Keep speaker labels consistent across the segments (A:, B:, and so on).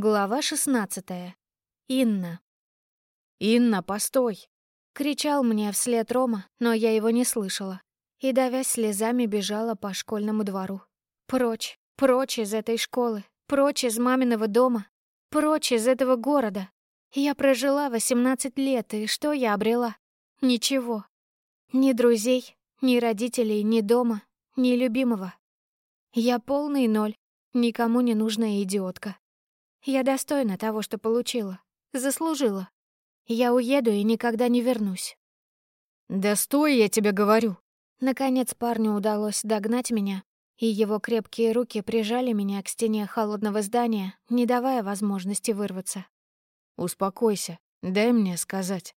A: Глава шестнадцатая. Инна.
B: «Инна, постой!»
A: — кричал мне вслед Рома, но я его не слышала. И, давясь слезами, бежала по школьному двору. Прочь, прочь из этой школы, прочь из маминого дома, прочь из этого города. Я прожила восемнадцать лет, и что я обрела? Ничего. Ни друзей, ни родителей, ни дома, ни любимого. Я полный ноль, никому не нужная идиотка. Я достойна того, что получила. Заслужила. Я уеду и никогда не вернусь.
B: «Да стой, я тебе говорю!»
A: Наконец парню удалось догнать меня, и его крепкие руки прижали меня к стене холодного здания, не давая возможности вырваться.
B: «Успокойся, дай мне сказать».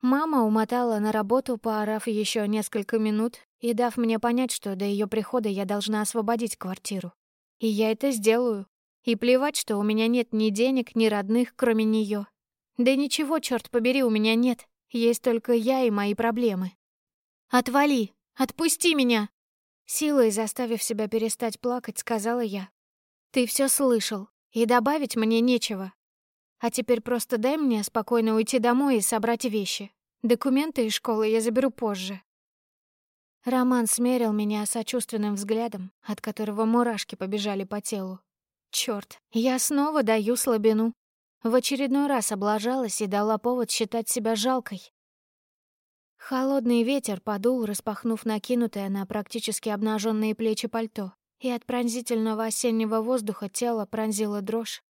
A: Мама умотала на работу, поорав еще несколько минут и дав мне понять, что до ее прихода я должна освободить квартиру. И я это сделаю, и плевать, что у меня нет ни денег, ни родных, кроме нее. Да ничего, черт побери, у меня нет. Есть только я и мои проблемы. «Отвали! Отпусти меня!» Силой заставив себя перестать плакать, сказала я. «Ты все слышал, и добавить мне нечего. А теперь просто дай мне спокойно уйти домой и собрать вещи. Документы из школы я заберу позже». Роман смерил меня сочувственным взглядом, от которого мурашки побежали по телу. Чёрт, я снова даю слабину. В очередной раз облажалась и дала повод считать себя жалкой. Холодный ветер подул, распахнув накинутое на практически обнаженные плечи пальто, и от пронзительного осеннего воздуха тело пронзило дрожь.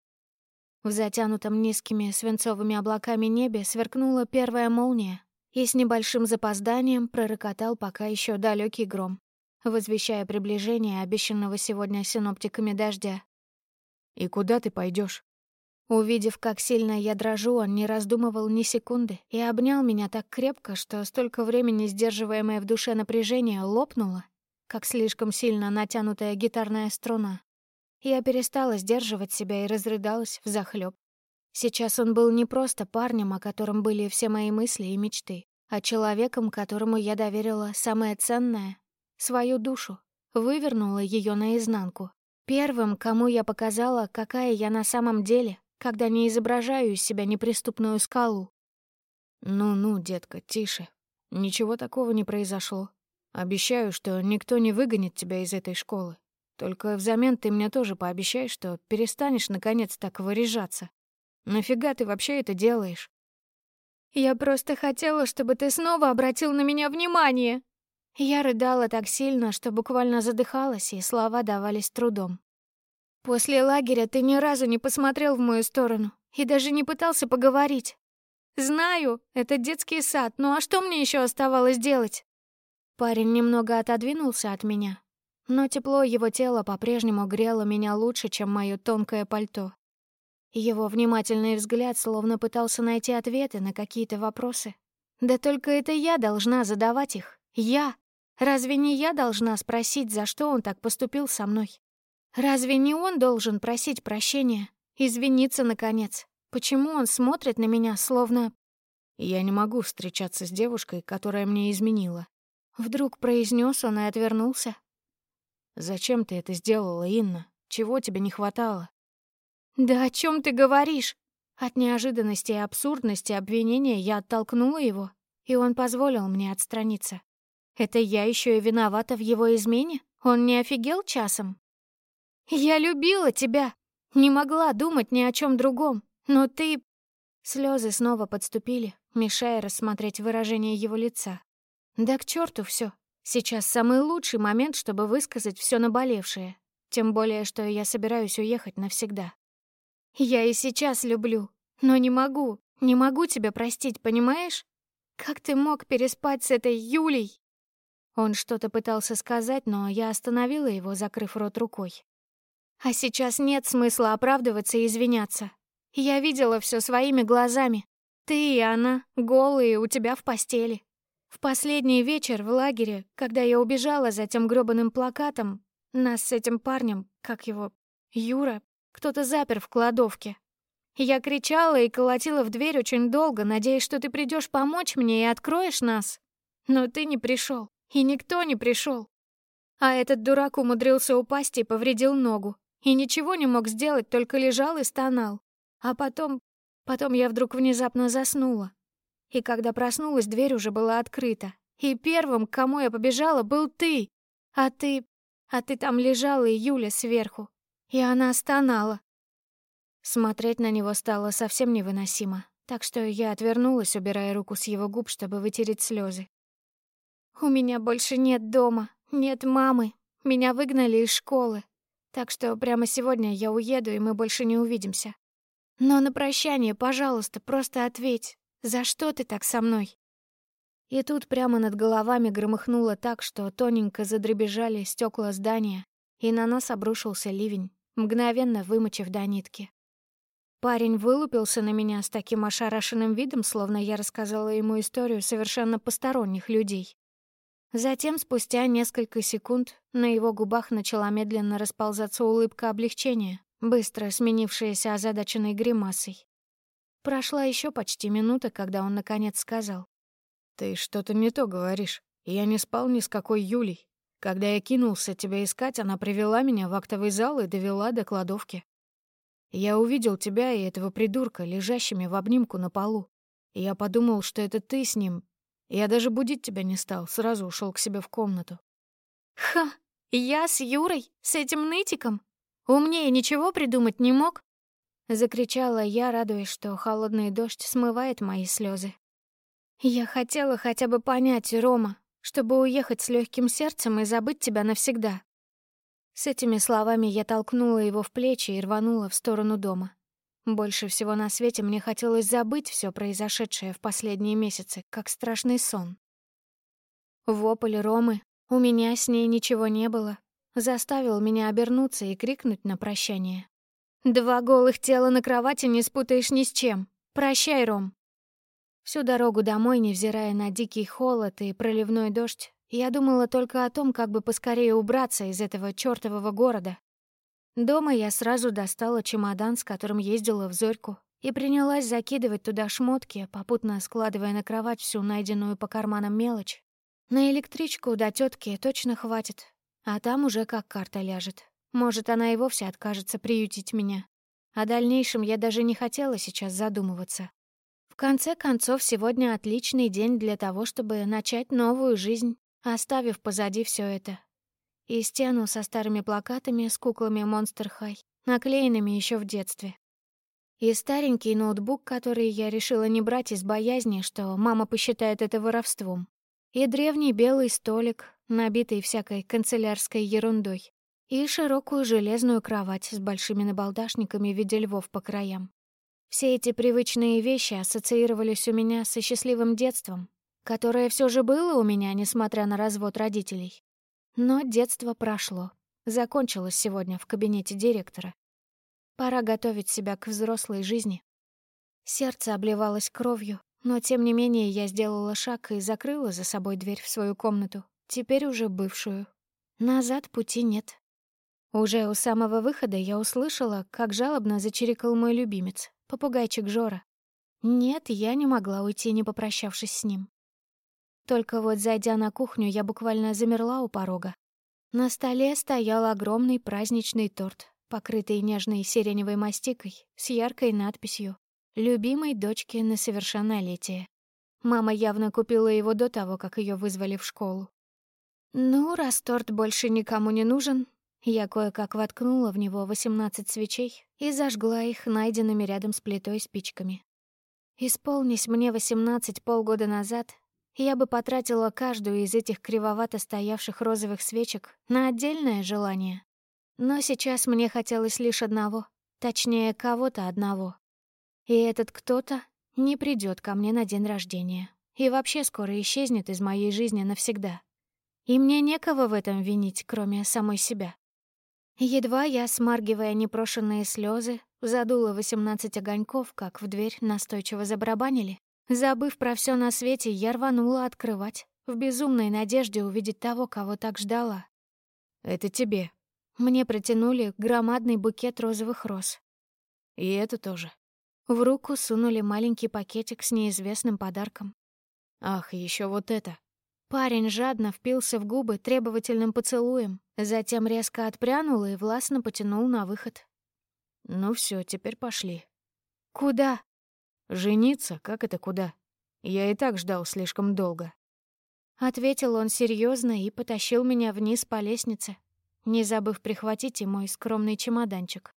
A: В затянутом низкими свинцовыми облаками небе сверкнула первая молния, и с небольшим запозданием пророкотал пока еще далекий гром, возвещая приближение обещанного сегодня синоптиками дождя.
B: «И куда ты пойдешь?
A: Увидев, как сильно я дрожу, он не раздумывал ни секунды и обнял меня так крепко, что столько времени сдерживаемое в душе напряжение лопнуло, как слишком сильно натянутая гитарная струна. Я перестала сдерживать себя и разрыдалась взахлёб. Сейчас он был не просто парнем, о котором были все мои мысли и мечты, а человеком, которому я доверила самое ценное — свою душу, вывернула ее наизнанку, Первым, кому я показала, какая я на самом деле, когда не изображаю из себя неприступную скалу.
B: «Ну-ну, детка, тише. Ничего такого не произошло. Обещаю, что никто не выгонит тебя из этой школы. Только взамен ты мне тоже пообещай, что перестанешь наконец так выряжаться. Нафига ты вообще это делаешь?»
A: «Я просто хотела, чтобы ты снова обратил на меня внимание!» Я рыдала так сильно, что буквально задыхалась, и слова давались трудом. «После лагеря ты ни разу не посмотрел в мою сторону и даже не пытался поговорить. Знаю, это детский сад, ну а что мне еще оставалось делать?» Парень немного отодвинулся от меня, но тепло его тела по-прежнему грело меня лучше, чем мое тонкое пальто. Его внимательный взгляд словно пытался найти ответы на какие-то вопросы. Да только это я должна задавать их. Я! Разве не я должна спросить, за что он так поступил со мной? Разве не он должен просить прощения? Извиниться, наконец? Почему он смотрит на меня, словно...
B: «Я не могу встречаться с девушкой, которая мне изменила».
A: Вдруг произнес он и отвернулся.
B: «Зачем ты это сделала, Инна? Чего тебе не хватало?»
A: «Да о чем ты говоришь?» От неожиданности и абсурдности обвинения я оттолкнула его, и он позволил мне отстраниться. Это я еще и виновата в его измене? Он не офигел часом? Я любила тебя. Не могла думать ни о чем другом. Но ты... Слезы снова подступили, мешая рассмотреть выражение его лица. Да к черту все. Сейчас самый лучший момент, чтобы высказать все наболевшее. Тем более, что я собираюсь уехать навсегда. Я и сейчас люблю, но не могу, не могу тебя простить, понимаешь? Как ты мог переспать с этой Юлей? Он что-то пытался сказать, но я остановила его, закрыв рот рукой. А сейчас нет смысла оправдываться и извиняться. Я видела все своими глазами. Ты и она, голые, у тебя в постели. В последний вечер в лагере, когда я убежала за тем грёбаным плакатом, нас с этим парнем, как его, Юра, кто-то запер в кладовке. Я кричала и колотила в дверь очень долго, надеясь, что ты придешь помочь мне и откроешь нас. Но ты не пришел. И никто не пришел. А этот дурак умудрился упасть и повредил ногу. И ничего не мог сделать, только лежал и стонал. А потом... Потом я вдруг внезапно заснула. И когда проснулась, дверь уже была открыта. И первым, к кому я побежала, был ты. А ты... А ты там лежала, и Юля сверху. И она стонала. Смотреть на него стало совсем невыносимо, так что я отвернулась, убирая руку с его губ, чтобы вытереть слезы. «У меня больше нет дома, нет мамы. Меня выгнали из школы. Так что прямо сегодня я уеду, и мы больше не увидимся. Но на прощание, пожалуйста, просто ответь. За что ты так со мной?» И тут прямо над головами громыхнуло так, что тоненько задребежали стекла здания, и на нас обрушился ливень, мгновенно вымочив до нитки. Парень вылупился на меня с таким ошарашенным видом, словно я рассказала ему историю совершенно посторонних людей. Затем, спустя несколько секунд, на его губах начала медленно расползаться улыбка облегчения, быстро сменившаяся озадаченной гримасой. Прошла еще почти минута, когда он наконец сказал.
B: «Ты что-то не то говоришь. Я не спал ни с какой Юлей. Когда я кинулся тебя искать, она привела меня в актовый зал и довела до кладовки. Я увидел тебя и этого придурка, лежащими в обнимку на полу. Я подумал, что это ты с ним. Я даже будить тебя не стал, сразу ушел к себе в комнату.
A: Ха, я с Юрой, с этим нытиком? Умнее ничего придумать не мог? Закричала я, радуясь, что холодный дождь смывает мои слезы. Я хотела хотя бы понять, Рома, чтобы уехать с легким сердцем и забыть тебя навсегда. С этими словами я толкнула его в плечи и рванула в сторону дома. Больше всего на свете мне хотелось забыть все произошедшее в последние месяцы, как страшный сон. Вопль Ромы, у меня с ней ничего не было, заставил меня обернуться и крикнуть на прощание. «Два голых тела на кровати не спутаешь ни с чем. Прощай, Ром». Всю дорогу домой, невзирая на дикий холод и проливной дождь, я думала только о том, как бы поскорее убраться из этого чёртового города. Дома я сразу достала чемодан, с которым ездила в Зорьку, и принялась закидывать туда шмотки, попутно складывая на кровать всю найденную по карманам мелочь. На электричку до тетки точно хватит, а там уже как карта ляжет. Может, она и вовсе откажется приютить меня. О дальнейшем я даже не хотела сейчас задумываться. В конце концов, сегодня отличный день для того, чтобы начать новую жизнь, оставив позади все это. И стену со старыми плакатами с куклами Monster High, наклеенными еще в детстве. И старенький ноутбук, который я решила не брать из боязни, что мама посчитает это воровством. И древний белый столик, набитый всякой канцелярской ерундой. И широкую железную кровать с большими набалдашниками в виде львов по краям. Все эти привычные вещи ассоциировались у меня со счастливым детством, которое все же было у меня, несмотря на развод родителей. Но детство прошло. Закончилось сегодня в кабинете директора. Пора готовить себя к взрослой жизни. Сердце обливалось кровью, но тем не менее я сделала шаг и закрыла за собой дверь в свою комнату, теперь уже бывшую. Назад пути нет. Уже у самого выхода я услышала, как жалобно зачирикал мой любимец, попугайчик Жора. Нет, я не могла уйти, не попрощавшись с ним. Только вот, зайдя на кухню, я буквально замерла у порога. На столе стоял огромный праздничный торт, покрытый нежной сиреневой мастикой с яркой надписью «Любимой дочке на совершеннолетие». Мама явно купила его до того, как ее вызвали в школу. Ну, раз торт больше никому не нужен, я кое-как воткнула в него 18 свечей и зажгла их найденными рядом с плитой спичками. Исполнись мне 18 полгода назад, я бы потратила каждую из этих кривовато стоявших розовых свечек на отдельное желание. Но сейчас мне хотелось лишь одного, точнее, кого-то одного. И этот кто-то не придет ко мне на день рождения и вообще скоро исчезнет из моей жизни навсегда. И мне некого в этом винить, кроме самой себя. Едва я, смаргивая непрошенные слезы, задула восемнадцать огоньков, как в дверь настойчиво забарабанили, Забыв про все на свете, я рванула открывать, в безумной надежде увидеть того, кого так ждала.
B: «Это тебе».
A: Мне протянули громадный букет розовых роз.
B: «И это тоже».
A: В руку сунули маленький пакетик с неизвестным подарком.
B: «Ах, еще вот это».
A: Парень жадно впился в губы требовательным поцелуем, затем резко отпрянул и властно потянул на выход.
B: «Ну все, теперь пошли».
A: «Куда?»
B: «Жениться? Как это куда? Я и так ждал слишком долго».
A: Ответил он серьезно и потащил меня вниз по лестнице, не забыв прихватить и мой скромный чемоданчик.